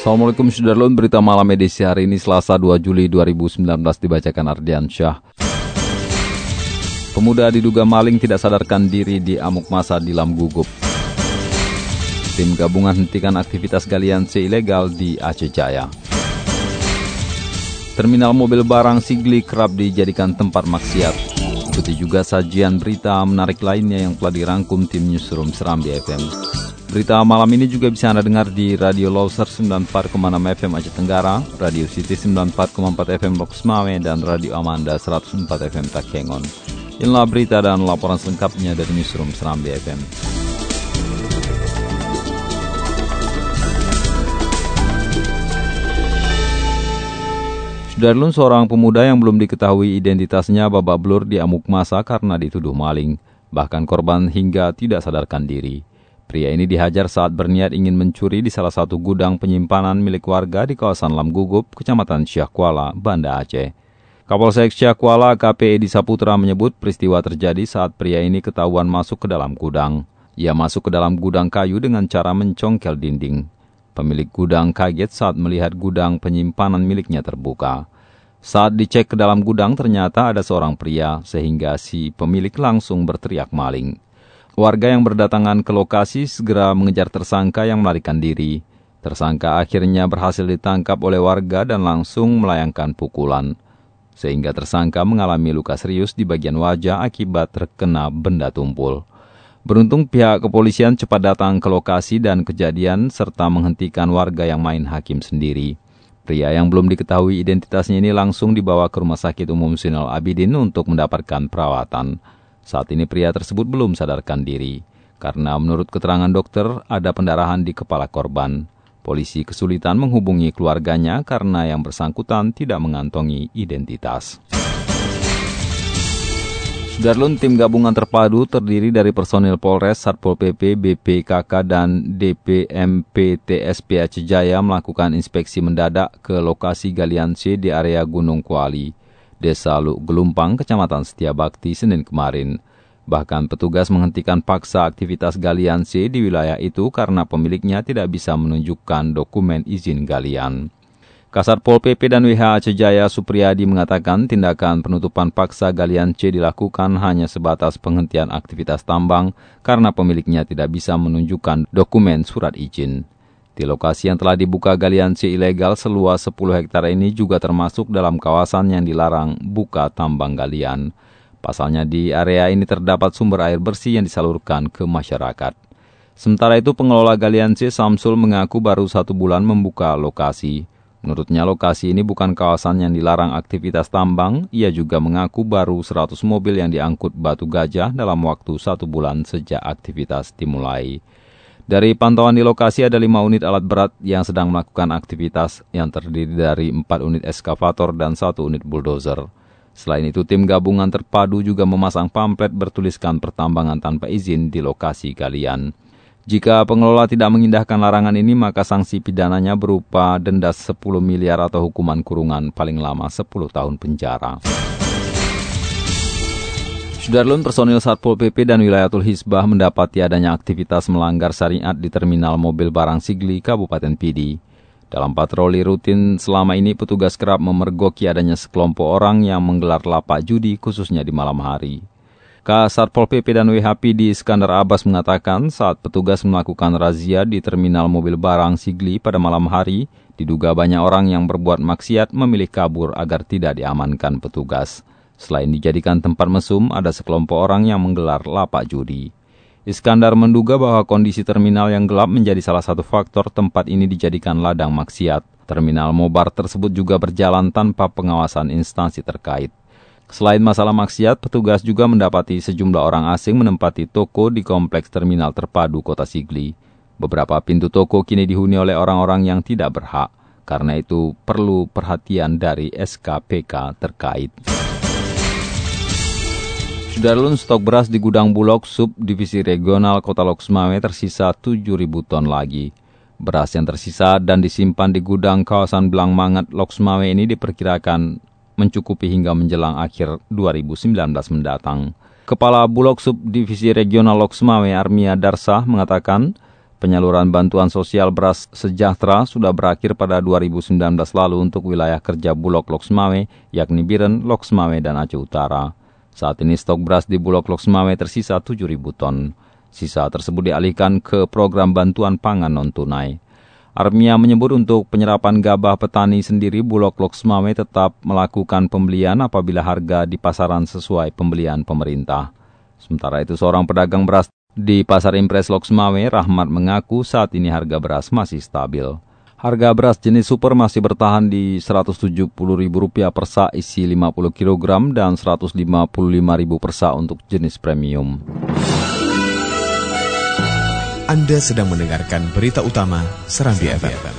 Assalamualaikum Sudarlun, berita malam edisi hari ini Selasa 2 Juli 2019 dibacakan Ardian Syah. Pemuda diduga maling tidak sadarkan diri di amuk masa di Lam Gugup. Tim gabungan hentikan aktivitas galian C ilegal di Aceh Jaya. Terminal mobil barang Sigli kerap dijadikan tempat maksiat. Ikuti juga sajian berita menarik lainnya yang telah dirangkum tim Newsroom Serambi FM. Berita malam ini juga bisa Anda dengar di Radio Loser 94,6 FM Aceh Tenggara, Radio City 94,4 FM Lokus Mame, dan Radio Amanda 104 FM Takengon. Inilah berita dan laporan selengkapnya dari Newsroom Serambi FM. Sudarlun seorang pemuda yang belum diketahui identitasnya babak belur di amuk masa karena dituduh maling. Bahkan korban hingga tidak sadarkan diri. Pria ini dihajar saat berniat ingin mencuri di salah satu gudang penyimpanan milik warga di kawasan Lam Gugup, Kecamatan Syahkuala, Banda Aceh. Kapolsek Syahkuala Edi Saputra menyebut peristiwa terjadi saat pria ini ketahuan masuk ke dalam gudang. Ia masuk ke dalam gudang kayu dengan cara mencongkel dinding. Pemilik gudang kaget saat melihat gudang penyimpanan miliknya terbuka. Saat dicek ke dalam gudang ternyata ada seorang pria sehingga si pemilik langsung berteriak maling. Warga yang berdatangan ke lokasi segera mengejar tersangka yang melarikan diri. Tersangka akhirnya berhasil ditangkap oleh warga dan langsung melayangkan pukulan. Sehingga tersangka mengalami luka serius di bagian wajah akibat terkena benda tumpul. Beruntung pihak kepolisian cepat datang ke lokasi dan kejadian serta menghentikan warga yang main hakim sendiri. Pria yang belum diketahui identitasnya ini langsung dibawa ke Rumah Sakit Umum Sinal Abidin untuk mendapatkan perawatan. Saat ini pria tersebut belum sadarkan diri, karena menurut keterangan dokter ada pendarahan di kepala korban. Polisi kesulitan menghubungi keluarganya karena yang bersangkutan tidak mengantongi identitas. Sudarlun tim gabungan terpadu terdiri dari personil Polres, Satpol PP, BPKK, dan DPMP TSP Aceh Jaya melakukan inspeksi mendadak ke lokasi galian C di area Gunung Kuali. Desa Luk Gelumpang, Kecamatan Setiabakti, Senin kemarin. Bahkan petugas menghentikan paksa aktivitas galian C di wilayah itu karena pemiliknya tidak bisa menunjukkan dokumen izin galian. Kasat Pol PP dan WH Jaya Supriyadi mengatakan tindakan penutupan paksa galian C dilakukan hanya sebatas penghentian aktivitas tambang karena pemiliknya tidak bisa menunjukkan dokumen surat izin. Di lokasi yang telah dibuka galian C ilegal seluas 10 hektar ini juga termasuk dalam kawasan yang dilarang buka tambang galian. Pasalnya di area ini terdapat sumber air bersih yang disalurkan ke masyarakat. Sementara itu pengelola galian C Samsul mengaku baru satu bulan membuka lokasi. Menurutnya lokasi ini bukan kawasan yang dilarang aktivitas tambang, ia juga mengaku baru 100 mobil yang diangkut batu gajah dalam waktu satu bulan sejak aktivitas dimulai. Dari pantauan di lokasi ada 5 unit alat berat yang sedang melakukan aktivitas yang terdiri dari 4 unit eskavator dan 1 unit bulldozer. Selain itu, tim gabungan terpadu juga memasang pamflet bertuliskan pertambangan tanpa izin di lokasi galian. Jika pengelola tidak mengindahkan larangan ini, maka sanksi pidananya berupa denda 10 miliar atau hukuman kurungan paling lama 10 tahun penjara. Sudarlun personil Satpol PP dan Wilayatul Hisbah mendapati adanya aktivitas melanggar syariat di terminal mobil barang Sigli, Kabupaten Pidi. Dalam patroli rutin selama ini petugas kerap memergoki adanya sekelompok orang yang menggelar lapak judi khususnya di malam hari. Kasat Pol PP dan WHP di Iskandar Abbas mengatakan saat petugas melakukan razia di terminal mobil barang Sigli pada malam hari, diduga banyak orang yang berbuat maksiat memilih kabur agar tidak diamankan petugas. Selain dijadikan tempat mesum, ada sekelompok orang yang menggelar lapak judi. Iskandar menduga bahwa kondisi terminal yang gelap menjadi salah satu faktor tempat ini dijadikan ladang maksiat. Terminal Mobar tersebut juga berjalan tanpa pengawasan instansi terkait. Selain masalah maksiat, petugas juga mendapati sejumlah orang asing menempati toko di kompleks terminal terpadu kota Sigli. Beberapa pintu toko kini dihuni oleh orang-orang yang tidak berhak, karena itu perlu perhatian dari SKPK terkait. Sudarlun stok beras di gudang Bulog Sub Divisi Regional Kota Loksmawe tersisa 7.000 ton lagi. Beras yang tersisa dan disimpan di gudang kawasan Belang Mangat Loksmawe ini diperkirakan mencukupi hingga menjelang akhir 2019 mendatang. Kepala Bulog Subdivisi Regional Loksmawe Armia Darsa mengatakan penyaluran bantuan sosial beras sejahtera sudah berakhir pada 2019 lalu untuk wilayah kerja Bulog Loksmawe yakni Biren, Loksmawe, dan Aceh Utara. Saat ini stok beras di Bulog Loksmawe tersisa 7.000 ton. Sisa tersebut dialihkan ke program bantuan pangan non-tunai. Armia menyebut untuk penyerapan gabah petani sendiri Bulog Loksmawe tetap melakukan pembelian apabila harga di pasaran sesuai pembelian pemerintah. Sementara itu seorang pedagang beras di Pasar Impres Loksmawe, Rahmat mengaku saat ini harga beras masih stabil. Harga beras jenis super masih bertahan di Rp170.000 per sa isi 50 kg dan Rp155.000 per sa untuk jenis premium. Anda sedang mendengarkan berita utama Serambi, FM. FM.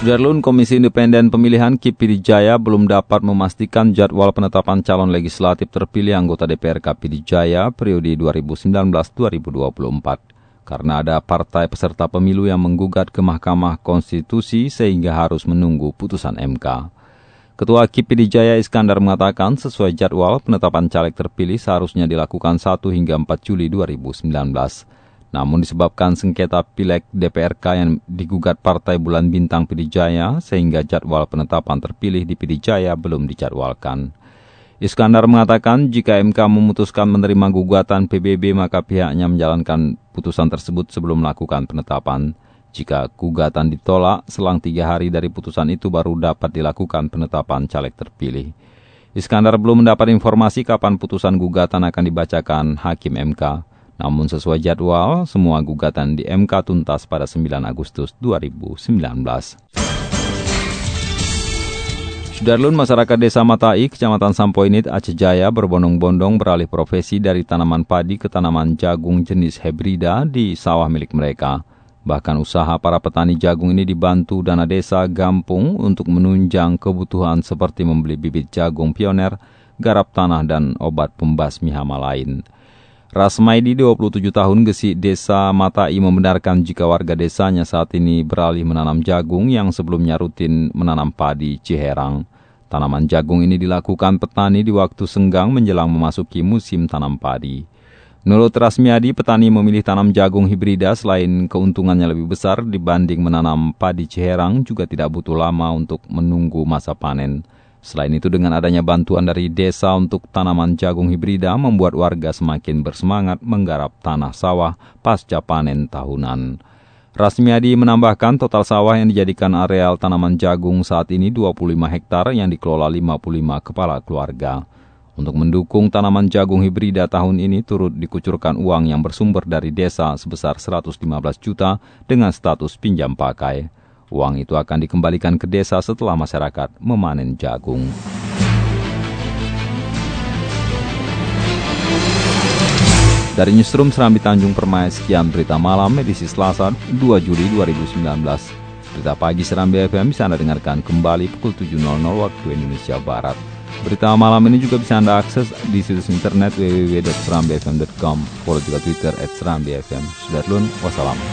Sudarlun Komisi Independen Pemilihan KIP Jaya belum dapat memastikan jadwal penetapan calon legislatif terpilih anggota DPR KPD Jaya periode 2019-2024 karena ada partai peserta pemilu yang menggugat ke Mahkamah Konstitusi sehingga harus menunggu putusan MK. Ketua KIP Jaya Iskandar mengatakan sesuai jadwal penetapan caleg terpilih seharusnya dilakukan 1 hingga 4 Juli 2019. Namun disebabkan sengketa pileg DPRK yang digugat Partai Bulan Bintang Pidijaya sehingga jadwal penetapan terpilih di Pidijaya belum dijadwalkan. Iskandar mengatakan jika MK memutuskan menerima gugatan PBB maka pihaknya menjalankan putusan tersebut sebelum melakukan penetapan. Jika gugatan ditolak, selang tiga hari dari putusan itu baru dapat dilakukan penetapan caleg terpilih. Iskandar belum mendapat informasi kapan putusan gugatan akan dibacakan Hakim MK. Namun sesuai jadwal, semua gugatan di MK tuntas pada 9 Agustus 2019. Sudarlun masyarakat desa Matai, Kecamatan Sampoinit, Aceh Jaya berbondong-bondong beralih profesi dari tanaman padi ke tanaman jagung jenis hebrida di sawah milik mereka. Bahkan usaha para petani jagung ini dibantu dana desa Gampung untuk menunjang kebutuhan seperti membeli bibit jagung pioner, garap tanah, dan obat pembasmi hama lain. Rasmaidi, 27 tahun, Gesi Desa Matai membenarkan jika warga desanya saat ini beralih menanam jagung yang sebelumnya rutin menanam padi Ciherang. Tanaman jagung ini dilakukan petani di waktu senggang menjelang memasuki musim tanam padi. Menurut Rasmiadi, petani memilih tanam jagung hibrida selain keuntungannya lebih besar dibanding menanam padi ciherang juga tidak butuh lama untuk menunggu masa panen. Selain itu dengan adanya bantuan dari desa untuk tanaman jagung hibrida membuat warga semakin bersemangat menggarap tanah sawah pasca panen tahunan. Rasmiadi menambahkan total sawah yang dijadikan areal tanaman jagung saat ini 25 hektar yang dikelola 55 kepala keluarga. Untuk mendukung tanaman jagung hibrida tahun ini turut dikucurkan uang yang bersumber dari desa sebesar 115 juta dengan status pinjam pakai. Uang itu akan dikembalikan ke desa setelah masyarakat memanen jagung. Dari Newsroom Serambi Tanjung Permai, sekian berita malam edisi Selasa 2 Juli 2019. Berita pagi Serambi FM bisa Anda dengarkan kembali pukul 7.00 waktu Indonesia Barat. Berita malam ini juga bisa Anda akses di situs internet www.serambifm.com. Follow juga Twitter at serambifm. Sudah wassalamu.